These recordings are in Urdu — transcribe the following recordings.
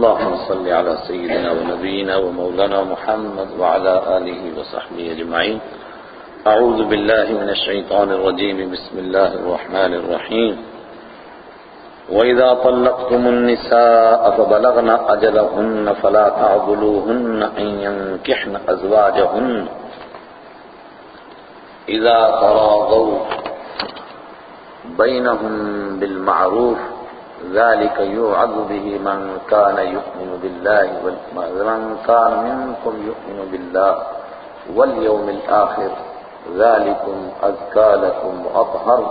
اللهم صل على سيدنا ونبينا ومولانا محمد وعلى آله وصحبه أجمعين. أعوذ بالله من الشيطان الرجيم. بسم الله الرحمن الرحيم. وإذا طلقتم النساء فبلغن أجلهن فلا تعضلوهن أن ينكحن أزواجهن. إذا تراضوا بينهم بالمعروف ذلك يوعظ به من كان يؤمن بالله من كان منكم يؤمن بالله واليوم الآخر ذلكم أزكى لكم وأطهر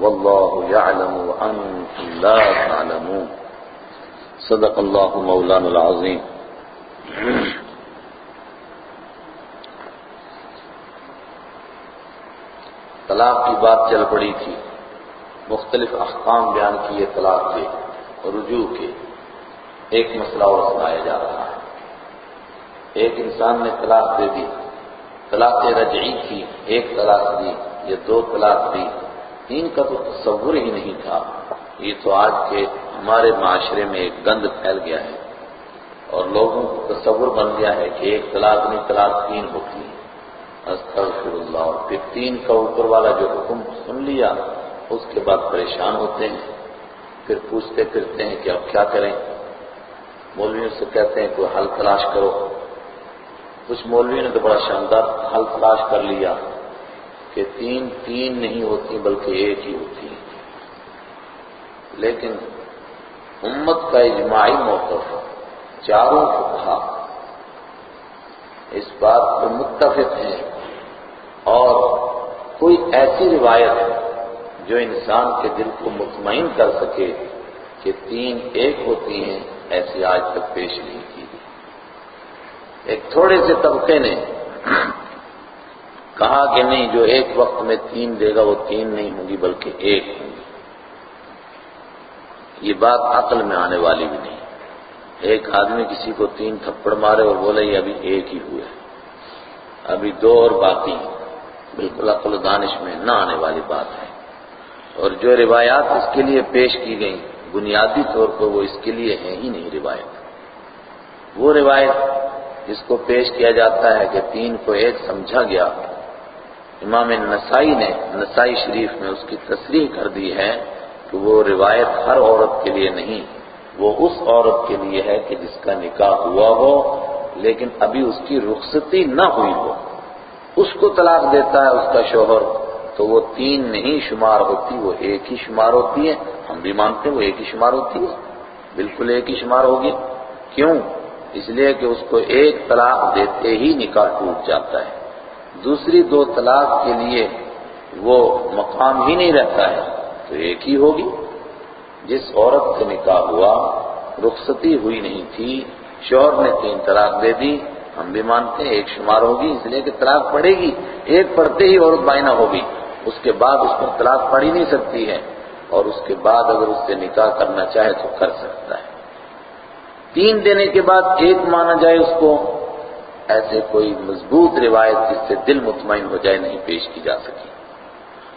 والله يعلم وأنتم لا تعلمون. صدق الله مولانا العظيم. طلاق کی بات چل پڑی تھی. مختلف احکام بیان کیے، طلاق کے، رجوع کے۔ ایک مسئلہ اور سنایا جا رہا ہے۔ ایک انسان نے طلاق دے دی، طلاق رجعی کی، ایک طلاق دی یا دو طلاق دی۔ تین کا تو تصور ہی نہیں تھا۔ یہ تو آج کے ہمارے معاشرے میں ایک گند پھیل گیا ہے۔ اور لوگوں کو تصور بن گیا ہے کہ ایک طلاق نہیں طلاق تین ہوتی ہے استغفر اللہ، اور پھر تین کا اوپر والا جو حکم سن لیا اس کے بعد پریشان ہوتے ہیں، پھر پوچھتے پھرتے ہیں کہ اب کیا کریں؟ مولویوں سے کہتے ہیں کوئی حل تلاش کرو۔ کچھ مولویوں نے تو بڑا شاندار حل تلاش کر لیا کہ تین تین نہیں ہوتی بلکہ ایک ہی ہوتی ہے لیکن امت کا اجماعی موقف، چاروں فقہا، اس بات پر متفق ہیں۔ اور کوئی ایسی روایت جو انسان کے دل کو مطمئن کر سکے کہ تین ایک ہوتی ہیں، ایسی آج تک پیش نہیں کی۔ گئی ایک تھوڑے سے طبقے نے کہا کہ نہیں، جو ایک وقت میں تین دے گا، وہ تین نہیں ہوں گی، بلکہ ایک ہوں گی۔ یہ بات عقل میں آنے والی بھی نہیں۔ ایک آدمی کسی کو تین تھپڑ مارے اور بولے، یہ ابھی ایک ہی ہوئے۔ ابھی دو اور باقی بالکل عقل و دانش میں نہ آنے والی بات ہے۔ اور جو روایات اس کے لیے پیش کی گئیں، بنیادی طور پر وہ اس کے لیے ہے ہی نہیں روایت۔ وہ روایت جس کو پیش کیا جاتا ہے کہ تین کو ایک سمجھا گیا۔ امام نسائی نے، نسائی شریف میں اس کی تصریح کر دی ہے کہ وہ روایت ہر عورت کے لیے نہیں، وہ اس عورت کے لیے ہے کہ جس کا نکاح ہوا ہو، لیکن ابھی اس کی رخصتی نہ ہوئی ہو۔ اس کو طلاق دیتا ہے، اس کا شوہر تو وہ تین نہیں شمار ہوتی، وہ ایک ہی شمار ہوتی ہے۔ ہم بھی مانتے ہیں وہ ایک ہی شمار ہوتی ہے۔ بالکل ایک ہی شمار ہوگی۔ کیوں؟ اس لیے کہ اس کو ایک طلاق دیتے ہی نکاح ٹوٹ جاتا ہے۔ دوسری دو طلاق کے لیے وہ مقام ہی نہیں رہتا ہے، تو ایک ہی ہوگی۔ جس عورت سے نکاح ہوا، رخصتی ہوئی نہیں تھی، شوہر نے تین طلاق دے دی، ہم بھی مانتے ہیں ایک شمار ہوگی، اس لیے کہ طلاق پڑے گی۔ ایک پڑھتے ہی عورت بائنا ہوگی۔ اس کے بعد اس پر طلاق پڑ ہی نہیں سکتی ہے۔ اور اس کے بعد اگر اس سے نکاح کرنا چاہے تو کر سکتا ہے۔ تین دینے کے بعد ایک مانا جائے اس کو۔ ایسے کوئی مضبوط روایت جس سے دل مطمئن ہو جائے نہیں پیش کی جا سکی۔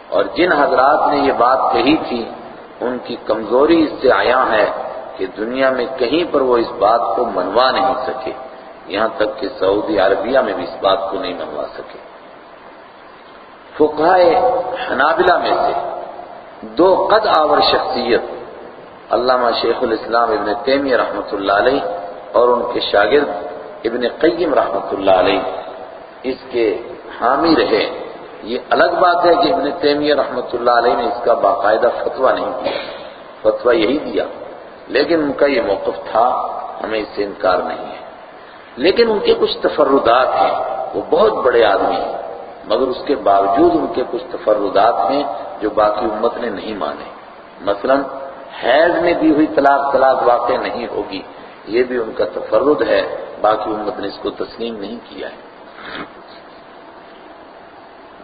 اور جن حضرات نے یہ بات کہی تھی، ان کی کمزوری اس سے آیا ہے کہ دنیا میں کہیں پر وہ اس بات کو منوا نہیں سکے۔ یہاں تک کہ سعودی عربیہ میں بھی اس بات کو نہیں منوا سکے۔ فقہائے حنابلہ میں سے دو قد آور شخصیت، علامہ شیخ الاسلام ابن تیمیہ رحمۃ اللہ علیہ اور ان کے شاگرد ابن قیم رحمۃ اللہ علیہ۔ اس کے حامی رہے۔ یہ الگ بات ہے کہ ابن تیمیہ رحمۃ اللہ علیہ نے اس کا باقاعدہ فتویٰ نہیں دیا۔ فتویٰ یہی دیا۔ لیکن ان کا یہ موقف تھا، ہمیں اس سے انکار نہیں ہے۔ لیکن ان کے کچھ تفردات ہیں۔ وہ بہت بڑے آدمی ہیں۔ مگر اس کے باوجود ان کے کچھ تفردات ہیں جو باقی امت نے نہیں مانے۔ مثلا، حیض میں دی ہوئی طلاق طلاق واقع نہیں ہوگی، یہ بھی ان کا تفرد ہے، باقی امت نے اس کو تسلیم نہیں کیا ہے۔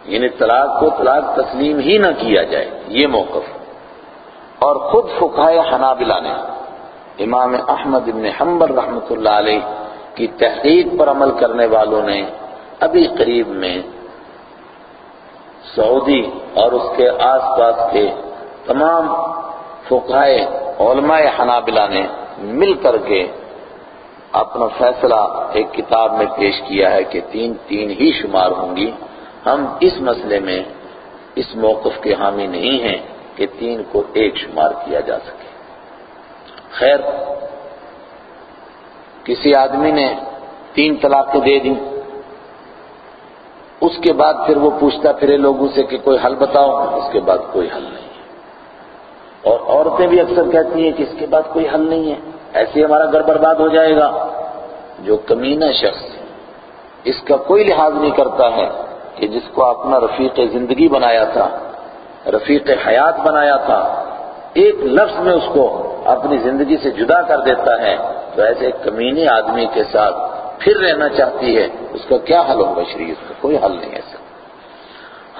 یعنی طلاق کو طلاق تسلیم ہی نہ کیا جائے، یہ موقف۔ اور خود فقہ حنابلہ نے امام احمد بن حنبل رحمۃ اللہ علیہ کی تحقیق پر عمل کرنے والوں نے ابھی قریب میں سعودی اور اس کے آس پاس کے تمام فقہ علماء حنابلہ نے مل کر کے اپنا فیصلہ ایک کتاب میں پیش کیا ہے کہ تین تین ہی شمار ہوں گی۔ ہم اس مسئلے میں اس موقف کے حامی نہیں ہیں کہ تین کو ایک شمار کیا جا سکے۔ خیر، کسی آدمی نے تین طلاقیں دے دی اس کے بعد پھر وہ پوچھتا پھرے لوگوں سے کہ کوئی حل بتاؤ، اس کے بعد کوئی حل نہیں ہے۔ اور عورتیں بھی اکثر کہتی ہیں کہ اس کے بعد کوئی حل نہیں ہے۔ ایسے ہمارا گھر برباد ہو جائے گا۔ جو کمینہ شخص اس کا کوئی لحاظ نہیں کرتا ہے کہ جس کو اپنا رفیق زندگی بنایا تھا، رفیق حیات بنایا تھا، ایک لفظ میں اس کو اپنی زندگی سے جدا کر دیتا ہے، تو ایسے کمینے آدمی کے ساتھ پھر رہنا چاہتی ہے، اس کا کیا حل ہوگا شریف کوئی حل نہیں ایسا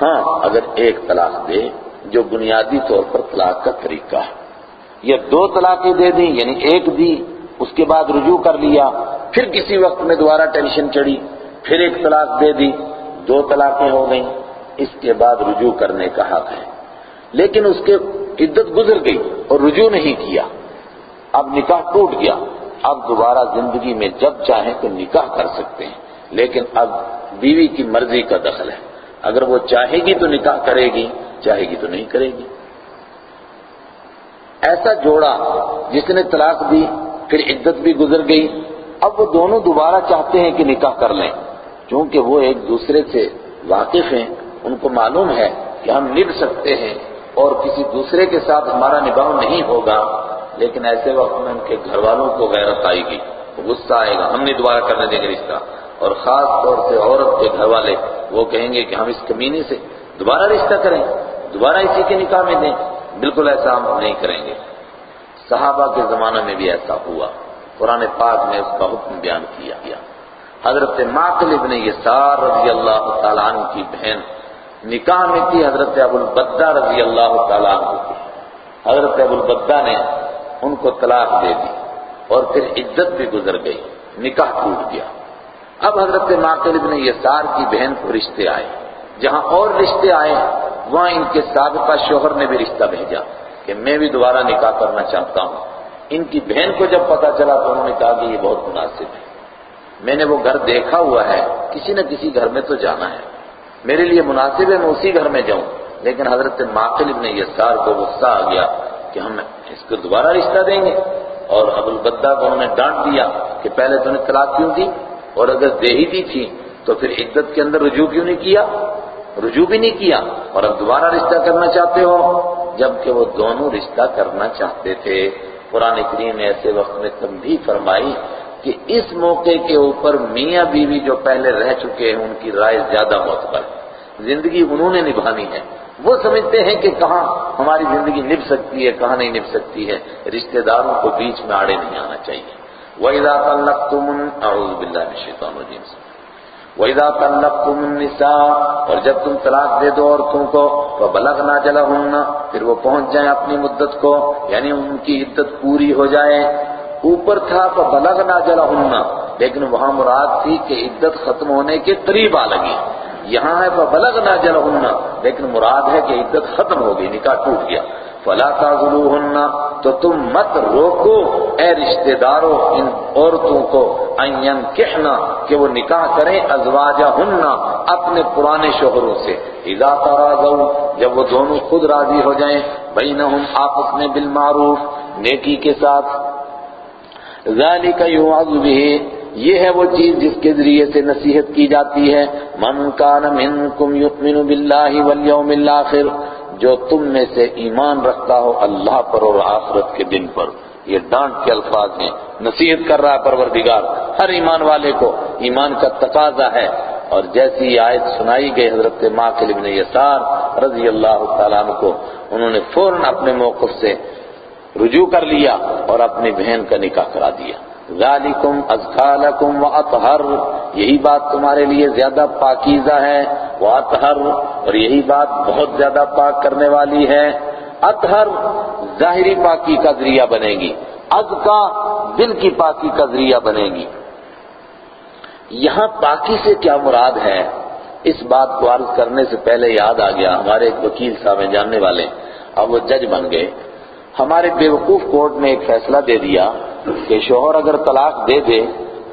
ہاں اگر ایک طلاق دے جو بنیادی طور پر طلاق کا طریقہ ہے، یا دو طلاقیں دے دیں یعنی ایک دی، اس کے بعد رجوع کر لیا، پھر کسی وقت میں دوبارہ ٹینشن چڑھی، پھر ایک طلاق دے دی، دو طلاقیں ہو گئیں، اس کے بعد رجوع کرنے کا حق ہے۔ لیکن اس کے عدت گزر گئی اور رجوع نہیں کیا، اب نکاح ٹوٹ گیا۔ اب دوبارہ زندگی میں جب چاہیں تو نکاح کر سکتے ہیں۔ لیکن اب بیوی کی مرضی کا دخل ہے۔ اگر وہ چاہے گی تو نکاح کرے گی، چاہے گی تو نہیں کرے گی۔ ایسا جوڑا جس نے طلاق دی، پھر عدت بھی گزر گئی۔ اب وہ دونوں دوبارہ چاہتے ہیں کہ نکاح کر لیں۔ چونکہ وہ ایک دوسرے سے واقف ہیں، ان کو معلوم ہے کہ ہم نبھ سکتے ہیں اور کسی دوسرے کے ساتھ ہمارا نباہ نہیں ہوگا۔ لیکن ایسے وقت میں ان کے گھر والوں کو غیرت آئے گی۔ غصہ آئے گا۔ ہم نہیں دوبارہ کرنے دیں گے رشتہ۔ اور خاص طور سے عورت کے گھر والے وہ کہیں گے کہ ہم اس کمینے سے دوبارہ رشتہ کریں، دوبارہ اسی کے نکاح میں دیں، بالکل ایسا ہم نہیں کریں گے۔ صحابہ کے زمانے میں بھی ایسا ہوا۔ قرآن پاک نے اس کا حکم بیان کیا۔ گیا حضرت ماقل ابن یسار رضی اللہ تعالیٰ عنہ کی بہن نکاح میں تھی، حضرت ابو البدہ رضی اللہ تعالیٰ عنہ کی۔ حضرت ابو البدہ نے ان کو طلاق دے دی اور پھر عزت بھی گزر گئی، نکاح ٹوٹ گیا۔ اب حضرت ماقل ابن یسار کی بہن کو رشتے آئے۔ جہاں اور رشتے آئے، وہاں ان کے سابقہ شوہر نے بھی رشتہ بھیجا کہ میں بھی دوبارہ نکاح کرنا چاہتا ہوں۔ ان کی بہن کو جب پتا چلا تو انہوں نے کہا کہ یہ بہت مناسب ہے۔ میں نے وہ گھر دیکھا ہوا ہے، کسی نہ کسی گھر میں تو جانا ہے۔ میرے لیے مناسب ہے، میں اسی گھر میں جاؤں۔ لیکن حضرت ماقل ابن یسار کو غصہ آ گیا کہ ہم اس کو دوبارہ رشتہ دیں گے۔ اور ابو البدہ کو انہوں نے ڈانٹ دیا کہ پہلے تو نے طلاق کیوں دی؟ اور اگر دے ہی دی تھی تو پھر عدت کے اندر رجوع کیوں نہیں کیا؟ رجوع بھی نہیں کیا۔ اور اب دوبارہ رشتہ کرنا چاہتے ہو؟ جبکہ وہ دونوں رشتہ کرنا چاہتے تھے۔ قرآن کریم نے ایسے وقت میں تنبیہ فرمائی کہ اس موقع کے اوپر میاں بیوی جو پہلے رہ چکے ہیں، ان کی رائے زیادہ معتبر۔ ہے زندگی انہوں نے نبھانی ہے۔ وہ سمجھتے ہیں کہ کہاں ہماری زندگی نبھ سکتی ہے، کہاں نہیں نبھ سکتی ہے۔ رشتہ داروں کو بیچ میں آڑے نہیں آنا چاہیے۔ وَإِذَا طَلَّقْتُمُ اعوذ باللہ من الشیطان الرجیم سے وَإِذَا طَلَّقْتُمُ النِّسَاءَ، اور جب تم طلاق دے دو عورتوں کو فَبَلَغْنَا جَلَهُنَّ پھر وہ پہنچ جائیں اپنی مدت کو یعنی ان کی عدت پوری ہو جائے۔ اوپر تھا فَبَلَغْنَا جَلَهُنَّ لیکن وہاں مراد تھی کہ عدت ختم ہونے کے قریب آ لگی۔ یہاں ہے فَبَلَغْنَا جَلَهُنَّ لیکن مراد ہے کہ عدت ختم ہو گئی، نکاح ٹوٹ گیا۔ فلا تعذلوہن تو تم مت روکو، اے رشتہ داروں ان عورتوں کو۔ این کہنا کہ وہ نکاح کریں، ازواجہن اپنے پرانے شوہروں سے۔ اذا تراضوا جب وہ دونوں خود راضی ہو جائیں، بینہم آپس میں بالمعروف، نیکی کے ساتھ۔ ذالک یوعظ به یہ ہے وہ چیز جس کے ذریعے سے نصیحت کی جاتی ہے۔ من کان منکم یؤمن باللہ والیوم الاخر جو تم میں سے ایمان رکھتا ہو اللہ پر اور آخرت کے دن پر۔ یہ ڈانٹ کے الفاظ ہیں۔ نصیحت کر رہا ہے پروردگار۔ ہر ایمان والے کو ایمان کا تقاضا ہے۔ اور جیسی یہ آیت سنائی گئی حضرت ماقل ابن یسار رضی اللہ تعالیٰ عنہ کو، انہوں نے فوراً اپنے موقف سے رجوع کر لیا اور اپنی بہن کا نکاح کرا دیا۔ ذالکم ازکالکم و اطہر۔ یہی بات تمہارے لیے زیادہ پاکیزہ ہے، وہ اطہر، اور یہی بات بہت زیادہ پاک کرنے والی ہے۔ اطہر ظاہری پاکی کا ذریعہ بنے گی ازکا دل کی پاکی کا ذریعہ بنے گی۔ یہاں پاکی سے کیا مراد ہے؟ اس بات کو عرض کرنے سے پہلے یاد آ گیا، ہمارے ایک وکیل صاحب ہیں، جاننے والے اب وہ جج بن گئے۔ ہمارے بیوقوف کورٹ نے ایک فیصلہ دے دیا کہ شوہر اگر طلاق دے دے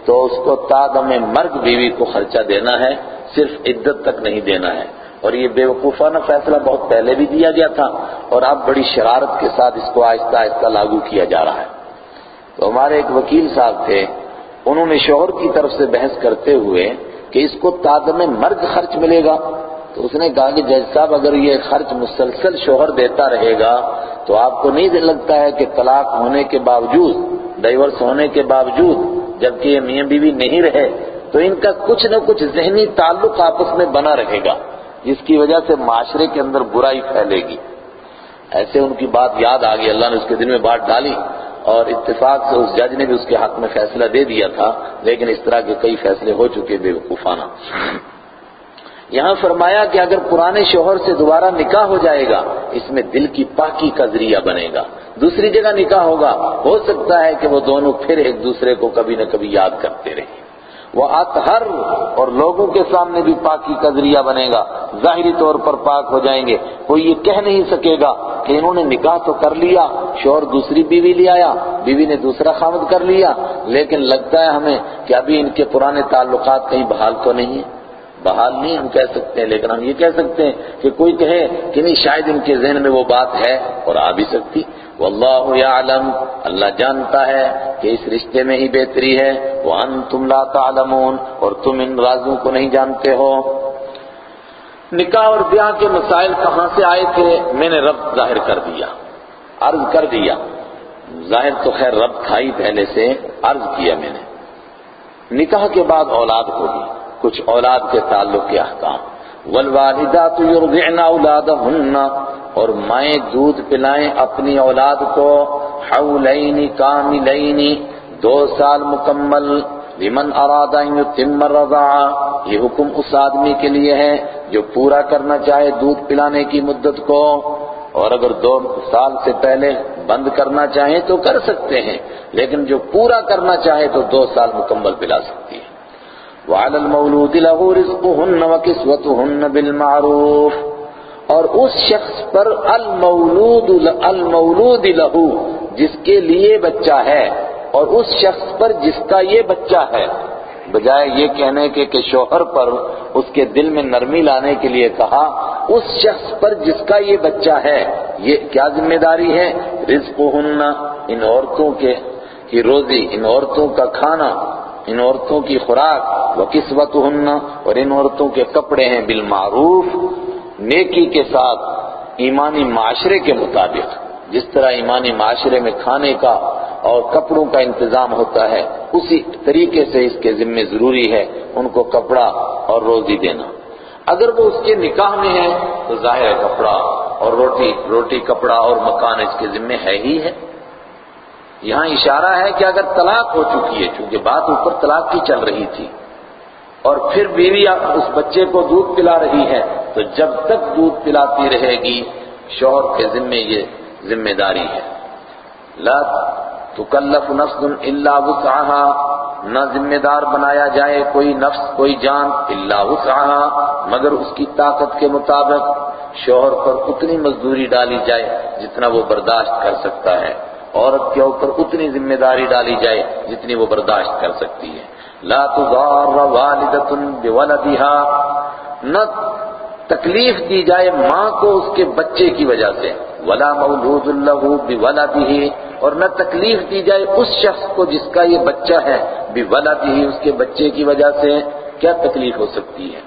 تو اس کو تادم مرگ بیوی کو خرچہ دینا ہے، صرف عدت تک نہیں دینا ہے۔ اور یہ بے وقوفانہ فیصلہ بہت پہلے بھی دیا گیا تھا اور اب بڑی شرارت کے ساتھ اس کو آہستہ آہستہ لاگو کیا جا رہا ہے۔ تو ہمارے ایک وکیل صاحب تھے، انہوں نے شوہر کی طرف سے بحث کرتے ہوئے کہ اس کو تادم مرگ خرچ ملے گا۔ تو اس نے کہا کہ جج صاحب، اگر یہ خرچ مسلسل شوہر دیتا رہے گا تو آپ کو نہیں لگتا ہے کہ طلاق ہونے کے باوجود، ڈائیورس ہونے کے باوجود جبکہ یہ میاں بیوی نہیں رہے تو ان کا کچھ نہ کچھ ذہنی تعلق آپس میں بنا رہے گا، جس کی وجہ سے معاشرے کے اندر برائی پھیلے گی۔ ایسے ان کی بات یاد آ گئی، اللہ نے اس کے دن میں بات ڈالی اور اتفاق سے اس جج نے بھی اس کے حق میں فیصلہ دے دیا تھا، لیکن اس طرح کے کئی فیصلے ہو چکے بے وقوفانہ۔ یہاں فرمایا کہ اگر پرانے شوہر سے دوبارہ نکاح ہو جائے گا، اس میں دل کی پاکی کا ذریعہ بنے گا۔ دوسری جگہ نکاح ہوگا، ہو سکتا ہے کہ وہ دونوں پھر ایک دوسرے کو کبھی نہ کبھی یاد کرتے رہیں۔ وہ اطہر اور لوگوں کے سامنے بھی پاکی کا ذریعہ بنے گا۔ ظاہری طور پر پاک ہو جائیں گے۔ کوئی یہ کہہ نہیں سکے گا کہ انہوں نے نکاح تو کر لیا، شوہر دوسری بیوی لے آیا، بیوی نے دوسرا خامد کر لیا، لیکن لگتا ہے ہمیں کہ ابھی ان کے پرانے تعلقات کہیں بحال تو نہیں ہیں۔ بحال نہیں ہم کہہ سکتے ہیں، لیکن ہم یہ کہہ سکتے ہیں کہ کوئی کہے کہ نہیں، شاید ان کے ذہن میں وہ بات ہے اور آ بھی سکتی۔ واللہ یعلم، اللہ جانتا ہے کہ اس رشتے میں ہی بہتری ہے۔ وانتم لا تعلمون، اور تم ان رازوں کو نہیں جانتے ہو۔ نکاح اور بیاہ کے مسائل کہاں سے آئے تھے؟ میں نے رب ظاہر کر دیا، عرض کر دیا۔ ظاہر تو خیر رب تھا ہی پہلے سے، عرض کیا میں نے۔ نکاح کے بعد اولاد ہوگی کچھ اولاد کے تعلق کے احکام۔ والوالدات يرضعن اولادهن اور مائیں دودھ پلائیں اپنی اولاد کو۔ حولین کاملین، دو سال مکمل، لمن اراد ان يتم الرضاعہ یہ حکم اس آدمی کے لیے ہے جو پورا کرنا چاہے دودھ پلانے کی مدت کو۔ اور اگر دو سال سے پہلے بند کرنا چاہیں تو کر سکتے ہیں، لیکن جو پورا کرنا چاہے تو دو سال مکمل پلا سکتی ہے۔ وعلى المولود له رزقهن وكسوتهن بالمعروف. اور اس شخص پر المولود المولود له جس کے لیے بچہ ہے اور اس شخص پر جس کا یہ بچہ ہے. بجائے یہ کہنے کے کہ شوہر پر اس کے دل میں نرمی لانے کے لیے کہا، اس شخص پر جس کا یہ بچہ ہے، یہ کیا ذمہ داری ہے؟ رزق ان عورتوں کے کی روزی ان عورتوں کا کھانا ان عورتوں کی خوراک و قسمت اور ان عورتوں کے کپڑے ہیں بالمعروف، نیکی کے ساتھ، ایمانی معاشرے کے مطابق۔ جس طرح ایمانی معاشرے میں کھانے کا اور کپڑوں کا انتظام ہوتا ہے، اسی طریقے سے اس کے ذمہ ضروری ہے ان کو کپڑا اور روزی دینا۔ اگر وہ اس کے نکاح میں ہے تو ظاہر ہے کپڑا اور روٹی روٹی، کپڑا اور مکان اس کے ذمہ ہے ہی ہے۔ یہاں اشارہ ہے کہ اگر طلاق ہو چکی ہے، چونکہ بات اوپر طلاق کی چل رہی تھی، اور پھر بیوی اس بچے کو دودھ پلا رہی ہے، تو جب تک دودھ پلاتی رہے گی، شوہر کے ذمے یہ ذمہ داری ہے۔ لا تکلف نفس الا وسعها نہ ذمہ دار بنایا جائے کوئی نفس، کوئی جان الا وسعها مگر اس کی طاقت کے مطابق شوہر پر اتنی مزدوری ڈالی جائے جتنا وہ برداشت کر سکتا ہے۔ عورت کے اوپر اتنی ذمہ داری ڈالی جائے جتنی وہ برداشت کر سکتی ہے۔ لا تضار والدت بولدها نہ تکلیف دی جائے ماں کو اس کے بچے کی وجہ سے۔ ولا مولود له بولده اور نہ تکلیف دی جائے اس شخص کو جس کا یہ بچہ ہے بولده اس کے بچے کی وجہ سے کیا تکلیف ہو سکتی ہے۔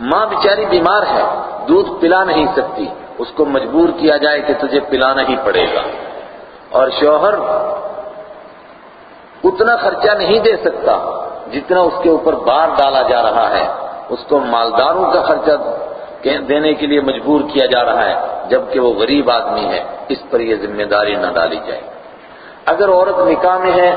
ماں بیچاری بیمار ہے، دودھ پلا نہیں سکتی۔ اس کو مجبور کیا جائے کہ تجھے پلانا ہی پڑے گا۔ اور شوہر اتنا خرچہ نہیں دے سکتا جتنا اس کے اوپر بار ڈالا جا رہا ہے۔ اس کو مالداروں کا خرچہ دینے کے لیے مجبور کیا جا رہا ہے، جبکہ وہ غریب آدمی ہے۔ اس پر یہ ذمہ داری نہ ڈالی جائے۔ اگر عورت نکاح میں ہے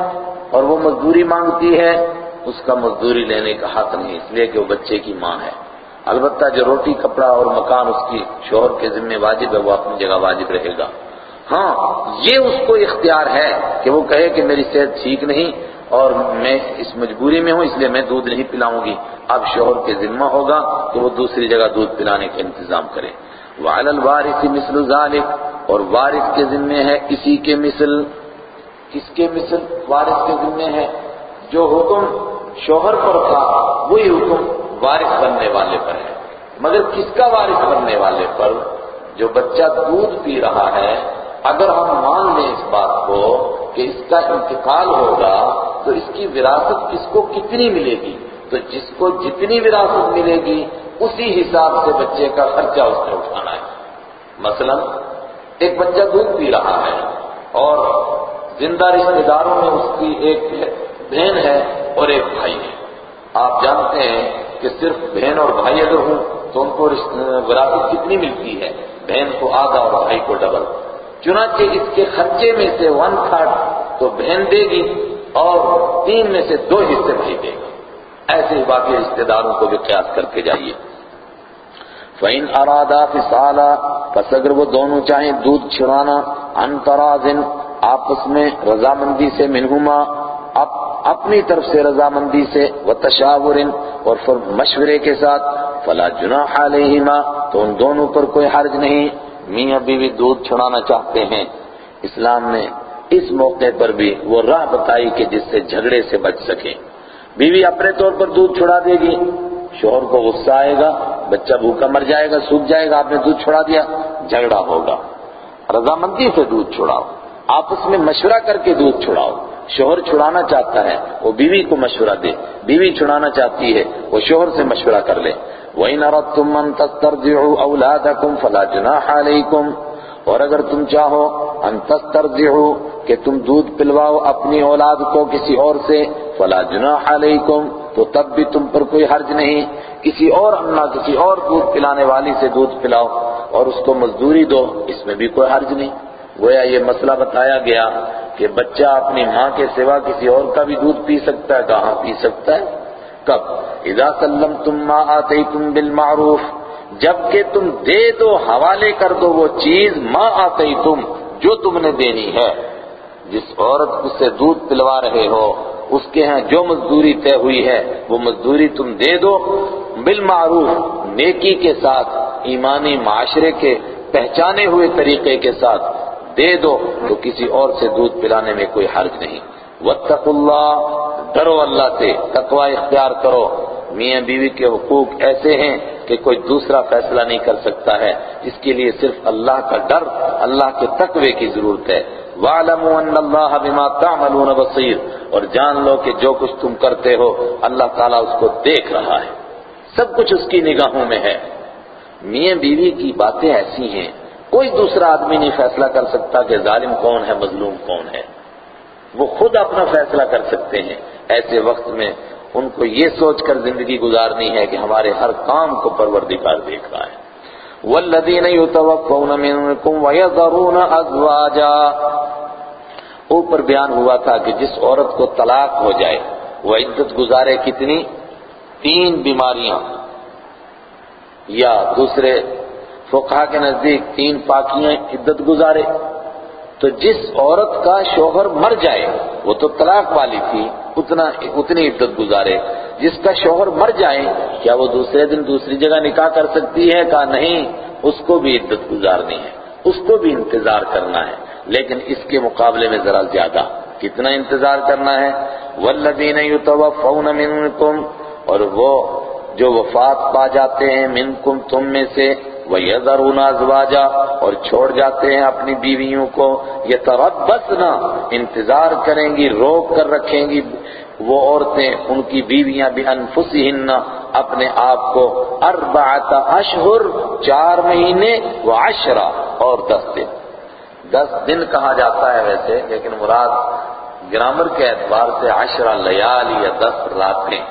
اور وہ مزدوری مانگتی ہے، اس کا مزدوری لینے کا حق نہیں، اس لیے کہ وہ بچے کی ماں ہے۔ البتہ جو روٹی، کپڑا اور مکان اس کی شوہر کے ذمہ واجب ہے، وہ اپنی جگہ واجب رہے گا۔ ہاں یہ اس کو اختیار ہے کہ وہ کہے کہ میری صحت ٹھیک نہیں اور میں اس مجبوری میں ہوں، اس لیے میں دودھ نہیں پلاؤں گی۔ اب شوہر کے ذمہ ہوگا کہ وہ دوسری جگہ دودھ پلانے کا انتظام کرے۔ وعلی الوارث مثل ذالک، اور وارث کے ذمہ ہے اسی کے مثل۔ کس کے مثل؟ وارث کے ذمہ ہے۔ جو حکم شوہر پر تھا، وہی حکم وارث بننے والے پر ہے۔ مگر کس کا وارث بننے والے پر؟ جو بچہ دودھ پی رہا ہے، اگر ہم مان لیں اس بات کو کہ اس کا انتقال ہوگا، تو اس کی وراثت کس کو کتنی ملے گی؟ تو جس کو جتنی وراثت ملے گی، اسی حساب سے بچے کا خرچہ اس نے اٹھانا ہے۔ مثلا، ایک بچہ دودھ پی رہا ہے اور زندہ رشتے داروں میں اس کی ایک بہن ہے اور ایک بھائی ہے۔ آپ جانتے ہیں کہ صرف بہن اور بھائی اگر ہوں تو ان کو وراثت کتنی ملتی ہے؟ بہن کو آدھا اور بھائی کو ڈبل۔ چنانچہ اس کے خرچے میں سے ون تھرڈ تو بہن دے گی اور تین میں سے دو حصے بھائی دے گا ایسے ہی باقی رشتے داروں کو بھی قیاس کر کے جائیے۔ فَإِنْ أَرَادَا فِصَالًا، پس اگر وہ دونوں چاہیں دودھ چھڑانا انترازن آپس میں رضامندی سے منہما اپنی طرف سے رضامندی سے وتشاور اور پھر مشورے کے ساتھ، فلا جناح علیہما، تو ان دونوں پر کوئی حرج نہیں۔ میاں بیوی دودھ چھڑانا چاہتے ہیں۔ اسلام نے اس موقع پر بھی وہ راہ بتائی کہ جس سے جھگڑے سے بچ سکیں بیوی اپنے طور پر دودھ چھڑا دے گی۔ شوہر کو غصہ آئے گا، بچہ بھوکا مر جائے گا، سوکھ جائے گا، آپ نے دودھ چھڑا دیا، جھگڑا ہوگا۔ رضامندی سے دودھ چھڑاؤ۔ آپس میں مشورہ کر کے دودھ چھڑاؤ۔ شوہر چھڑانا چاہتا ہے، وہ بیوی کو مشورہ دے۔ بیوی چھڑانا چاہتی ہے، وہ شوہر سے مشورہ کر لے۔ وَإِنْ أَرَدْتُمْ أَن تَسْتَرْضِعُوا أَوْلَادَكُمْ فَلَا جُنَاحَ عَلَيْكُمْ۔ اور اگر تم چاہو ان تسترضعوا کہ تم دودھ پلواؤ اپنی اولاد کو کسی اور سے، فلا جناح علیکم تو تب بھی تم پر کوئی حرج نہیں۔ کسی اور امنا کسی اور دودھ پلانے والی سے دودھ پلاؤ اور اس کو مزدوری دو، اس میں بھی کوئی حرج نہیں۔ گویا یہ مسئلہ بتایا گیا کہ بچہ اپنی ماں کے سوا کسی اور کا بھی دودھ پی سکتا ہے، کہاں پی سکتا ہے؟ کب؟ اذا سلمتم ما آتیتم بالمعروف، جبکہ تم دے دو، حوالے کر دو وہ چیز ما آتیتم جو تم نے دینی ہے۔ جس عورت سے دودھ پلوا رہے ہو، اس کے ہاں جو مزدوری طے ہوئی ہے، وہ مزدوری تم دے دو۔ بالمعروف، نیکی کے ساتھ، ایمانی معاشرے کے پہچانے ہوئے طریقے کے ساتھ۔ دے دو تو کسی اور سے دودھ پلانے میں کوئی حرج نہیں۔ وَاتَّقُوا اللَّهِ، ڈرو اللہ سے، تقوی اختیار کرو۔ میاں بیوی کے حقوق ایسے ہیں کہ کوئی دوسرا فیصلہ نہیں کر سکتا ہے۔ اس کے لیے صرف اللہ کا ڈر، اللہ کے تقوی کی ضرورت ہے۔ وَعْلَمُوا أَنَّ اللَّهَ بِمَا تَعْمَلُونَ بَصِيرٌ۔ اور جان لو کہ جو کچھ تم کرتے ہو، اللہ تعالیٰ اس کو دیکھ رہا ہے۔ سب کچھ اس کی نگاہوں میں ہے۔ میاں بیوی کی باتیں ایسی ہیں کوئی دوسرا آدمی نہیں فیصلہ کر سکتا کہ ظالم کون ہے، مظلوم کون ہے۔ وہ خود اپنا فیصلہ کر سکتے ہیں۔ ایسے وقت میں ان کو یہ سوچ کر زندگی گزارنی ہے کہ ہمارے ہر کام کو پروردگار دیکھ رہا ہے۔ والذین یتوفون منکم ویذرون ازواجا اوپر بیان ہوا تھا کہ جس عورت کو طلاق ہو جائے، وہ عدت گزارے کتنی؟ تین بیماریاں یا دوسرے فقہ کے نزدیک تین پاکیاں عدت گزارے۔ تو جس عورت کا شوہر مر جائے، وہ تو طلاق والی تھی، اتنا، اتنی عدت گزارے۔ جس کا شوہر مر جائے، کیا وہ دوسرے دن دوسری جگہ نکاح کر سکتی ہے؟ کہا نہیں، اس کو بھی عدت گزارنی ہے، اس کو بھی انتظار کرنا ہے۔ لیکن اس کے مقابلے میں ذرا زیادہ کتنا انتظار کرنا ہے؟ والذین یتوفون منکم اور وہ جو وفات پا جاتے ہیں منکم تم میں سے وَيَذَرُونَ أَزْوَاجًا اور چھوڑ جاتے ہیں اپنی بیویوں کو۔ یہ يَتَرَبَّصْنَ، انتظار کریں گی، روک کر رکھیں گی وہ عورتیں، ان کی بیویاں بھی انفسہن اپنے آپ کو اربعت اشہر چار مہینے و عشرہ اور دس دن۔ دس دن کہا جاتا ہے ویسے، لیکن مراد گرامر کے اعتبار سے عشرہ لیال یا دس راتیں۔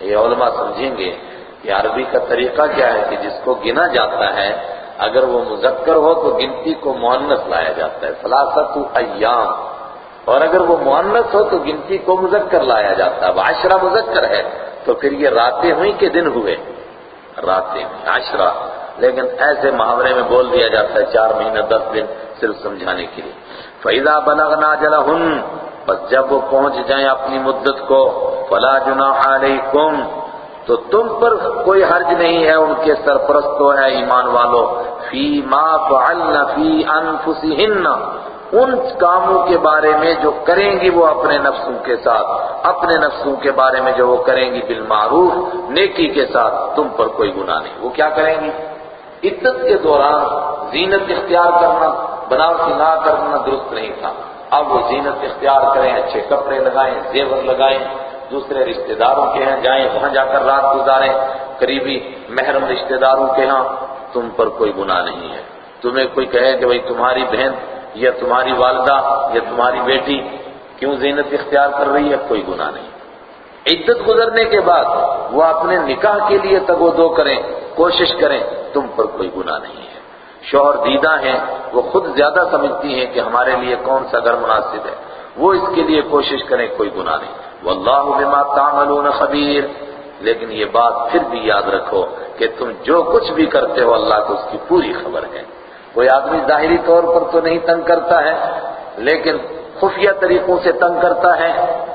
یہ علماء سمجھیں گے کہ عربی کا طریقہ کیا ہے کہ جس کو گنا جاتا ہے، اگر وہ مذکر ہو تو گنتی کو مونس لایا جاتا ہے فلاست ایام۔ اور اگر وہ مونس ہو تو گنتی کو مذکر لایا جاتا ہے۔ عشرہ مذکر ہے تو پھر یہ راتیں ہوئی کہ دن ہوئے؟ راتیں عشرہ۔ لیکن ایسے محاورے میں بول دیا جاتا ہے چار مہینہ، دس دن صرف سمجھانے کے لیے۔ فَإِذَا بَلَغْنَا جَلَهُنْ بس جب وہ پہنچ جائیں اپنی مدت کو، فلا جناح علیکم تو تم پر کوئی حرج نہیں ہے، ان کے سرپرست تو ہے ایمان والو۔ فی ما فعلن فی انفسہن۔ ان کاموں کے بارے میں جو کریں گی وہ اپنے نفسوں کے ساتھ۔ اپنے نفسوں کے بارے میں جو وہ کریں گی بالمعروف، نیکی کے ساتھ۔ تم پر کوئی گناہ نہیں۔ وہ کیا کریں گی؟ عدت کے دوران زینت اختیار کرنا بناوٹی نہ کرنا درست نہیں تھا۔ اب وہ زینت اختیار کریں، اچھے کپڑے لگائیں، زیور لگائیں۔ دوسرے رشتہ داروں کے ہاں جائیں، وہاں جا کر رات گزاریں۔ قریبی محرم رشتہ داروں کے ہاں تم پر کوئی گناہ نہیں ہے۔ تمہیں کوئی کہے کہ بھئی تمہاری بہن یا تمہاری والدہ یا تمہاری بیٹی کیوں زینت اختیار کر رہی ہے؟ کوئی گناہ نہیں۔ عدت گزرنے کے بعد وہ اپنے نکاح کے لیے تگ و دو کریں، کوشش کریں، تم پر کوئی گناہ نہیں ہے۔ شوہر دیدہ ہیں، وہ خود زیادہ سمجھتی ہیں کہ ہمارے لیے کون سا گھر مناسب ہے۔ وہ اس کے لیے کوشش کریں، کوئی گناہ نہیں۔ واللہ بما تعملون خبیر۔ لیکن یہ بات پھر بھی یاد رکھو کہ تم جو کچھ بھی کرتے ہو اللہ کو اس کی پوری خبر ہے۔ کوئی آدمی ظاہری طور پر تو نہیں تنگ کرتا ہے، لیکن خفیہ طریقوں سے تنگ کرتا ہے۔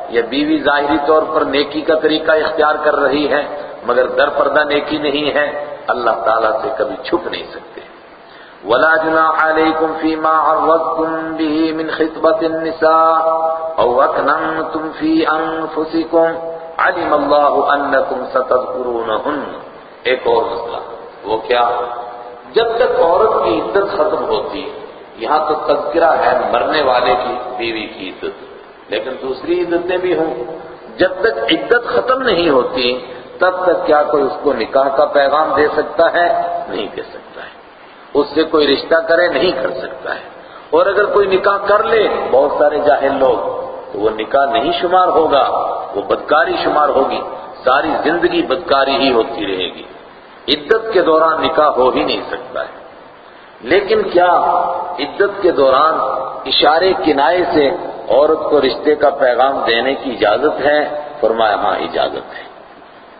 یا بیوی ظاہری طور پر نیکی کا طریقہ اختیار کر رہی ہے، مگر در پردہ نیکی نہیں ہے۔ اللہ تعالیٰ سے کبھی چھپ نہیں سکتے ولا جناح عليكم فيما عرضتم به من خطبة النساء او اكننتم في انفسكم علم الله انكم ستذكرونهن. ایک اور مسئلہ، وہ کیا؟ جب تک عورت کی عدت ختم ہوتی، یہاں تو تذکرہ ہے مرنے والے کی، بیوی کی عدت۔ لیکن دوسری عدتیں بھی ہوں۔ جب تک عدت ختم نہیں ہوتی، تب تک کیا کوئی اس کو نکاح کا پیغام دے سکتا ہے؟ نہیں دے سکتا۔ اس سے کوئی رشتہ کرے نہیں کر سکتا ہے۔ اور اگر کوئی نکاح کر لے، بہت سارے جاہل لوگ، تو وہ نکاح نہیں شمار ہوگا، وہ بدکاری شمار ہوگی، ساری زندگی بدکاری ہی ہوتی رہے گی۔ عدت کے دوران نکاح ہو ہی نہیں سکتا ہے۔ لیکن کیا عدت کے دوران اشارے کنائے سے عورت کو رشتے کا پیغام دینے کی اجازت ہے؟ فرمایا ہاں اجازت ہے۔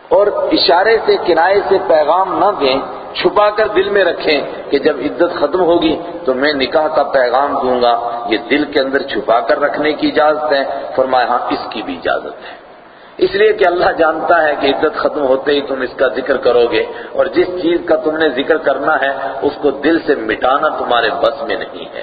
اور اشارے سے کنائے سے پیغام نہ دیں چھپا کر دل میں رکھیں کہ جب عدت ختم ہوگی تو میں نکاح کا پیغام دوں گا۔ یہ دل کے اندر چھپا کر رکھنے کی اجازت ہے۔ فرمایا ہاں اس کی بھی اجازت ہے۔ اس لیے کہ اللہ جانتا ہے کہ عزت ختم ہوتے ہی تم اس کا ذکر کرو گے۔ اور جس چیز کا تم نے ذکر کرنا ہے، اس کو دل سے مٹانا تمہارے بس میں نہیں ہے۔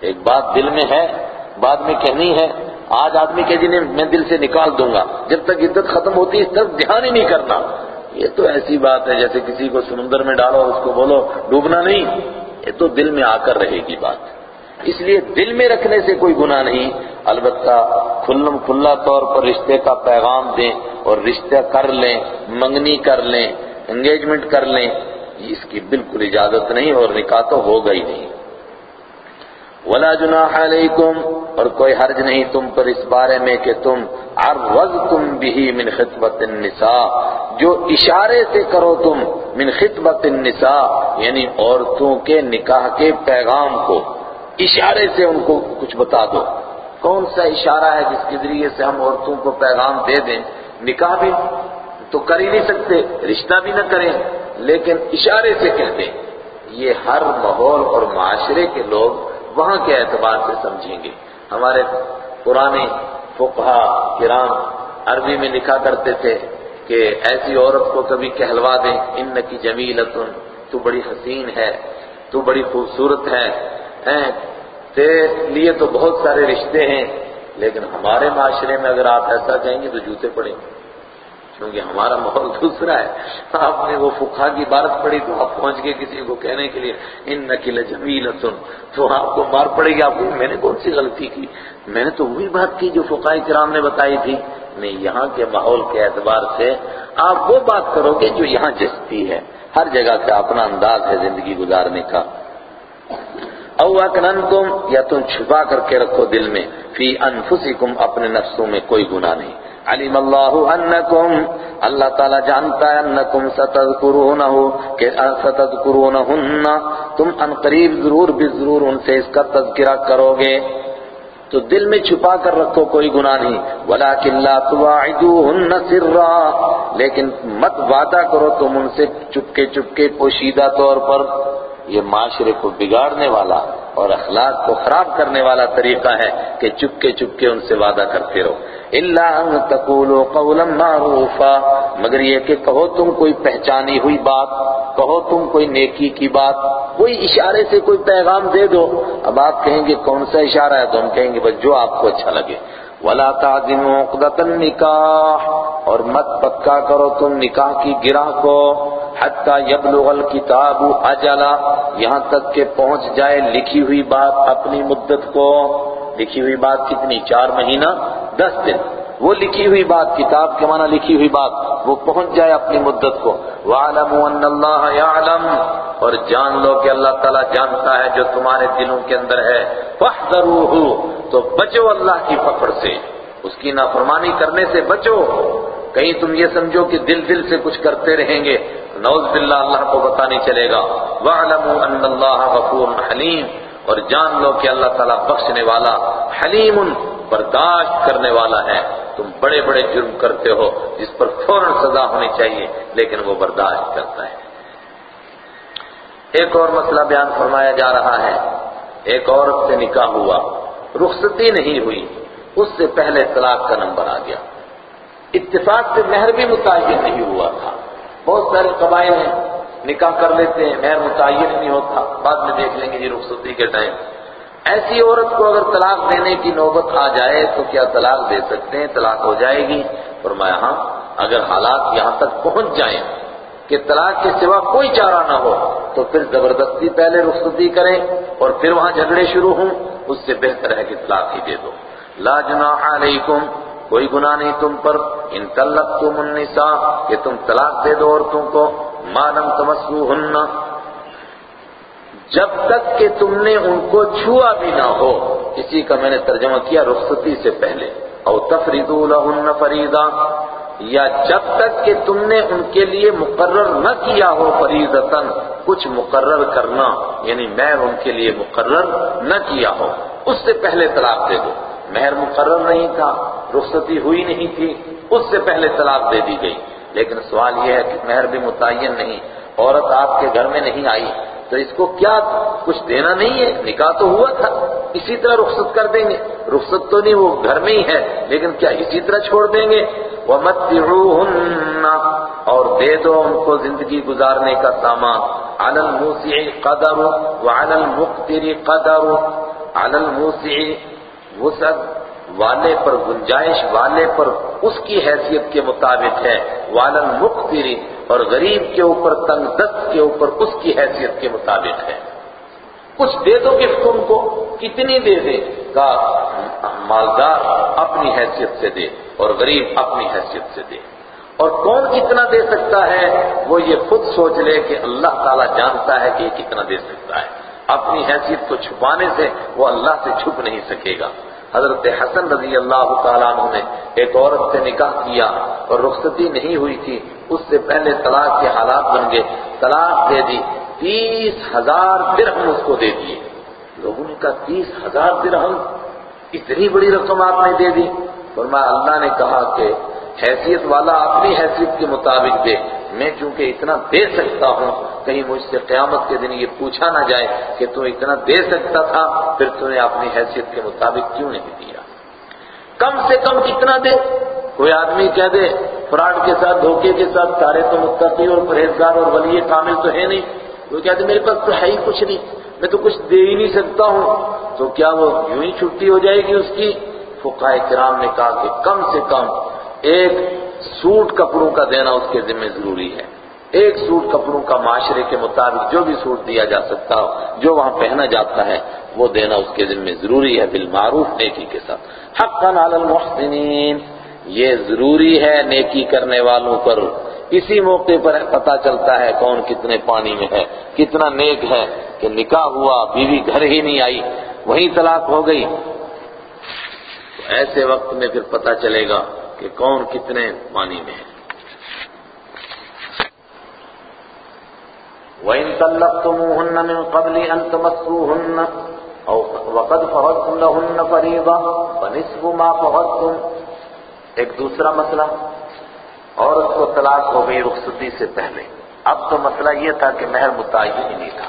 ایک بات دل میں ہے، بعد میں کہنی ہے، آج آدمی کہ جنہیں جی، میں دل سے نکال دوں گا۔ جب تک عزت ختم ہوتی اس طرف دھیان ہی نہیں کرنا۔ یہ تو ایسی بات ہے جیسے کسی کو سمندر میں ڈالو اس کو بولو ڈوبنا نہیں، یہ تو دل میں آ کر رہے گی بات۔ اس لیے دل میں رکھنے سے کوئی گناہ نہیں، البتہ کھلم کھلا طور پر رشتے کا پیغام دیں اور رشتہ کر لیں، منگنی کر لیں انگیجمنٹ کر لیں اس کی بالکل اجازت نہیں اور نکاح تو ہوگا ہی نہیں۔ ولا جناح علیکم، اور کوئی حرج نہیں تم پر اس بارے میں کہ تم عرضتم به من خطبت النساء، جو اشارے سے کرو تم من خطبت النساء یعنی عورتوں کے نکاح کے پیغام کو۔ اشارے سے ان کو کچھ بتا دو۔ کون سا اشارہ ہے جس کے ذریعے سے ہم عورتوں کو پیغام دے دیں؟ نکاح بھی تو کر ہی نہیں سکتے، رشتہ بھی نہ کریں، لیکن اشارے سے کہہ دیں۔ یہ ہر ماحول اور معاشرے کے لوگ وہاں کے اعتبار سے سمجھیں گے۔ ہمارے پرانے فقہا کرام عربی میں لکھا کرتے تھے کہ ایسی عورت کو کبھی کہلوا دیں ان کی جمیلتن، تو بڑی حسین ہے، تو بڑی خوبصورت ہے تیرے لیے تو بہت سارے رشتے ہیں، لیکن ہمارے معاشرے میں اگر آپ ایسا کہیں گے تو جوتے پڑیں۔ گے کیونکہ ہمارا ماحول دوسرا ہے۔ آپ نے وہ فقہ کی بارت پڑھی تو آپ پہنچ گئے کسی کو کہنے کے لیے ان نقل جمیل تو آپ کو مار پڑے گی، آپ کو میں نے کون سی غلطی کی؟ میں نے تو وہی بات کی جو فقہ کرام نے بتائی تھی۔ نہیں یہاں کے ماحول کے اعتبار سے آپ وہ بات کرو گے جو یہاں جستی ہے۔ ہر جگہ کا اپنا انداز ہے زندگی گزارنے کا۔ او اکننتم، یا تم چھپا کر کے رکھو دل میں، فی انفسکم، اپنے نفسوں میں کوئی گناہ نہیں۔ علم اللہ انکم، اللہ تعالیٰ جانتا ہے انکم ستذکرونہ کہ ستذکرونہن، تم ان قریب ضرور بھی ضرور ان سے اس کا تذکرہ کرو گے تو دل میں چھپا کر رکھو، کوئی گناہ نہیں۔ ولیکن لا تواعدوہن سرا، لیکن مت وعدہ کرو تم ان سے چپکے چپکے پوشیدہ طور پر۔ یہ معاشرے کو بگاڑنے والا اور اخلاق کو خراب کرنے والا طریقہ ہے کہ چپکے چپکے ان سے وعدہ کرتے رہو۔ الا ان تقولوا قولا معروفا۔ مگر یہ کہ کہو تم کوئی پہچانی ہوئی بات، کہو تم کوئی نیکی کی بات، کوئی اشارے سے کوئی پیغام دے دو۔ اب آپ کہیں گے کون سا اشارہ ہے؟ تو ہم کہیں گے بس جو آپ کو اچھا لگے۔ ولا تعظموا عقدۃ النکاح اور مت پکا کرو تم نکاح کی گرہ کو حتی یبلغ الکتاب اجلا، یہاں تک کہ پہنچ جائے لکھی ہوئی بات اپنی مدت کو۔ لکھی ہوئی بات کتنی؟ چار مہینہ؟ دس دن۔ وہ لکھی ہوئی بات، کتاب کے معنی لکھی ہوئی بات، وہ پہنچ جائے اپنی مدت کو۔ وَعَلَمُوا أَنَّ اللَّهَ يَعْلَمُ۔ اور جان لو کہ اللہ تعالیٰ جانتا ہے جو تمہارے دلوں کے اندر ہے۔ فَحْذَرُوهُ تو بچو اللہ کی پکڑ سے۔ اس کی نافرمانی کرنے سے بچو۔ کہیں تم یہ سمجھو کہ دل دل سے کچھ کرتے رہیں گے۔ نوز باللہ، اللہ کو پتا نہیں چلے گا۔ وَعْلَمُوا أَنَّ اللَّهَ غَفُورٌ حَلِيمٌ۔ اور جان لو کہ اللہ تعالیٰ بخشنے والا حلیم برداشت کرنے والا ہے۔ تم بڑے بڑے جرم کرتے ہو، جس پر فوراً سزا ہونی چاہیے، لیکن وہ برداشت کرتا ہے۔ ایک اور مسئلہ بیان فرمایا جا رہا ہے۔ ایک عورت سے نکاح ہوا، رخصتی نہیں ہوئی، اس سے پہلے طلاق کا نمبر آ گیا۔ اتفاق سے مہر بھی متعین نہیں ہوا تھا۔ بہت سارے قبائل ہیں نکاح کر لیتے ہیں، مہر متعین نہیں ہوتا۔ بعد میں دیکھ لیں گے جی رخصتی کے ٹائم۔ ایسی عورت کو اگر طلاق دینے کی نوبت آ جائے تو کیا طلاق دے سکتے ہیں؟ طلاق ہو جائے گی۔ فرمایا ہاں اگر حالات یہاں تک پہنچ جائیں کہ طلاق کے سوا کوئی چارہ نہ ہو، تو پھر زبردستی پہلے رخصتی کریں اور پھر وہاں جھگڑے شروع ہوں، اس سے بہتر ہے کہ طلاق ہی دے دو۔ لا جناح علیکم، کوئی گناہ نہیں تم پر۔ ان طلقتم النساء، کہ تم طلاق دے دو عورتوں کو۔ ما لم تمسوہن، جب تک کہ تم نے ان کو چھوا بھی نہ ہو۔ اسی کا میں نے ترجمہ کیا رخصتی سے پہلے۔ او تفریدوا لهن فریضہ یا جب تک کہ تم نے ان کے لیے مقرر نہ کیا ہو فریضتاً، کچھ مقرر کرنا یعنی مہر ان کے لیے مقرر نہ کیا ہو، اس سے پہلے طلاق دے دو۔ مہر مقرر نہیں تھا، رخصتی ہوئی نہیں تھی، اس سے پہلے طلاق دے دی گئی۔ لیکن سوال یہ ہے کہ مہر بھی متعین نہیں، عورت آپ کے گھر میں نہیں آئی، تو اس کو کیا کچھ دینا نہیں ہے؟ نکاح تو ہوا تھا، اسی طرح رخصت کر دیں گے۔ رخصت تو نہیں، وہ گھر میں ہی ہے، لیکن کیا اسی طرح چھوڑ دیں گے؟ وَمَتِّعُوهُنَّ، اور دے دو ان کو زندگی گزارنے کا سامان. عَلَى الْمُوسِعِ قَدَرُ وَعَلَى الْمُقْتِرِ قَدَرُ. عَلَى الْمُوسِعِ وسعت والے پر، گنجائش والے پر اس کی حیثیت کے مطابق ہے. وَعَلَى الْمُقْتِرِ اور غریب کے اوپر، تنگ دست کے اوپر اس کی حیثیت کے مطابق ہے. کچھ دے دو گفٹ ان کو کتنی دے دے؟ کا مالدار اپنی حیثیت سے دے اور غریب اپنی حیثیت سے دے۔ اور کون کتنا دے سکتا ہے؟ وہ یہ خود سوچ لے کہ اللہ تعالیٰ جانتا ہے کہ یہ کتنا دے سکتا ہے۔ اپنی حیثیت کو چھپانے سے وہ اللہ سے چھپ نہیں سکے گا۔ حضرت حسن رضی اللہ تعالیٰ عنہ نے ایک عورت سے نکاح کیا اور رخصتی نہیں ہوئی تھی۔ اس سے پہلے طلاق کے حالات بن گئے۔ طلاق دے دی۔ تیس ہزار درہم اس کو دے دیے۔ لوگوں نے کہا، تیس ہزار درہم؟ اتنی بڑی رقم آپ نے دے دی۔ فرمایا، اللہ نے کہا کہ حیثیت والا اپنی حیثیت کے مطابق دے۔ میں چونکہ اتنا دے سکتا ہوں، کہیں مجھ سے قیامت کے دن یہ پوچھا نہ جائے کہ تو اتنا دے سکتا تھا، پھر تو نے اپنی حیثیت کے مطابق کیوں نہیں دیا؟ کم سے کم کتنا دے؟ کوئی آدمی کہہ دے فراڈ کے ساتھ، دھوکے کے ساتھ سارے تو متقی اور پرہیزگار اور ولی کامل تو ہے نہیں۔ وہ کہتے میرے پاس تو ہے ہی کچھ نہیں، میں تو کچھ دے ہی نہیں سکتا ہوں۔ تو کیا وہ یوں ہی چھٹی ہو جائے گی اس کی؟ فقہ کرام نے کہا کہ کم سے کم ایک سوٹ کپڑوں کا دینا اس کے ذمہ ضروری ہے۔ ایک سوٹ کپڑوں کا معاشرے کے مطابق جو بھی سوٹ دیا جا سکتا ہو، جو وہاں پہنا جاتا ہے، وہ دینا اس کے ذمہ ضروری ہے بالمعروف، نیکی کے ساتھ۔ حقا علی المحسنین، یہ ضروری ہے نیکی کرنے والوں پر اسی موقع پر پتا چلتا ہے کون کتنے پانی میں ہے، کتنا نیک ہے کہ نکاح ہوا، بیوی گھر ہی نہیں آئی، وہیں طلاق ہو گئی۔ تو ایسے وقت میں پھر پتا چلے گا کہ کون کتنے پانی میں ہے۔ وَإِن طَلَّقْتُمُوهُنَّ مِن قَبْلِ أَن تَمَسُّوهُنَّ أَوْ وَقَدْ فَرَضْتُمْ لَهُنَّ فَرِيضَةً فَنِصْفُ مَا فَرَضْتُمْ۔ ایک دوسرا مسئلہ عورت کو طلاق ہو گئی رخصتی سے پہلے۔ اب تو مسئلہ یہ تھا کہ مہر متعین ہی نہیں تھا۔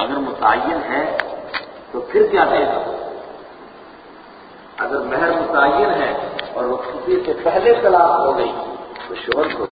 اگر متعین ہے تو پھر کیا دے گا؟ اگر مہر متعین ہے اور رخصتی سے پہلے طلاق ہو گئی تو شوہر کو